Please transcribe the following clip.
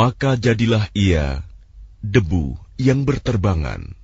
maka jadilah ia debu yang berterbangan.